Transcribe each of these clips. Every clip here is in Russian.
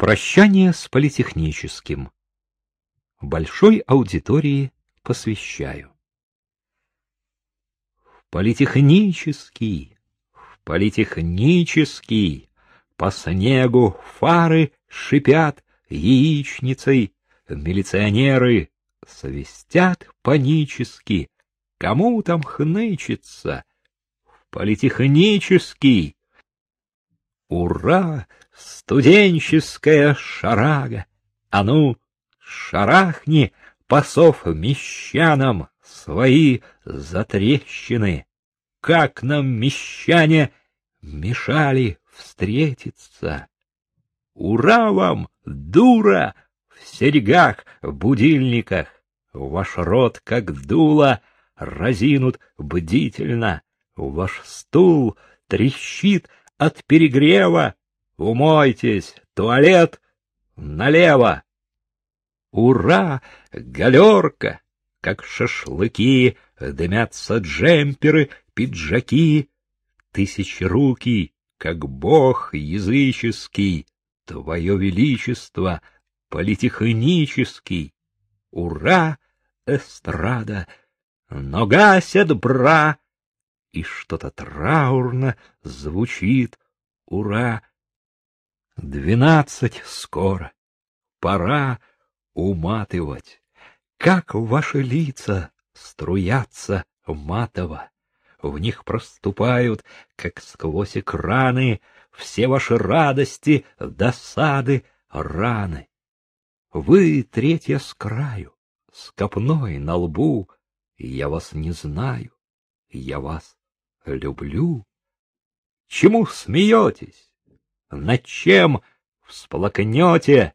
Прощание с политехническим. Большой аудитории посвящаю. В политехнический, в политехнический, по снегу фары шипят яичницей, милиционеры свистят панически, кому там хнычется, в политехнический. Ура! Студенческая шарага! А ну, шарахни, посов мещанам свои затрещины! Как нам, мещане, мешали встретиться! Ура вам, дура, в серьгах, в будильниках! Ваш рот, как дуло, разинут бдительно, Ваш стул трещит от перегрева, Умойтесь, туалет налево. Ура! Галерка! Как шашлыки, Дымятся джемперы, пиджаки. Тысячи руки, как бог языческий, Твое величество политехнический. Ура! Эстрада! Но гасят бра, И что-то траурно звучит. Ура! Двенадцать скоро. Пора уматывать. Как ваши лица струятся матово. В них проступают, как сквозь экраны, все ваши радости, досады, раны. Вы третья с краю, с копной на лбу, я вас не знаю, я вас люблю. Чему смеетесь? над чем всплакнете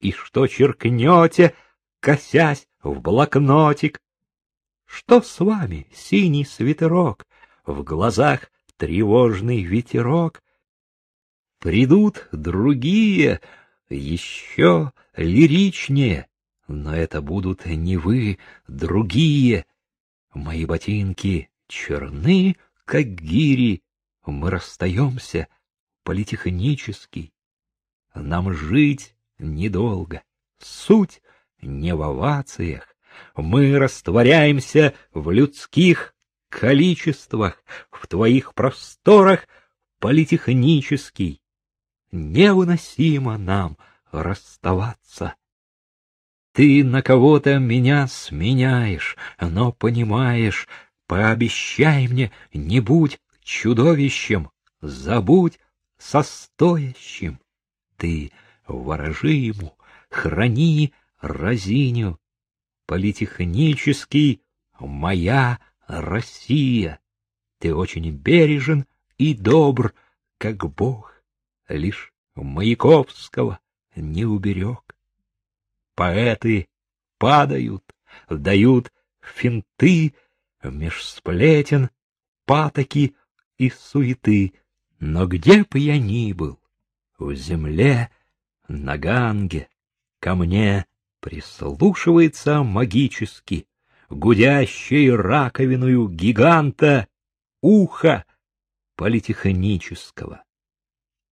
и что черкнете, косясь в блокнотик. Что с вами, синий свитерок, в глазах тревожный ветерок? Придут другие, еще лиричнее, но это будут не вы, другие. Мои ботинки черны, как гири, мы расстаемся — политехнический. Нам жить недолго, суть не в овациях. Мы растворяемся в людских количествах, в твоих просторах политехнический. Невыносимо нам расставаться. Ты на кого-то меня сменяешь, но понимаешь, пообещай мне, не будь чудовищем, забудь состоящим. Ты ворожи ему, храни разиню. Политехнический моя Россия. Ты очень бережен и добр, как Бог, лишь Маяковского не уберег. Поэты падают, дают финты меж сплетен, патоки и суеты, но где бы я ни был, в земле, на ганге, ко мне прислушивается магически, гудящей раковиною гиганта ухо политехнического.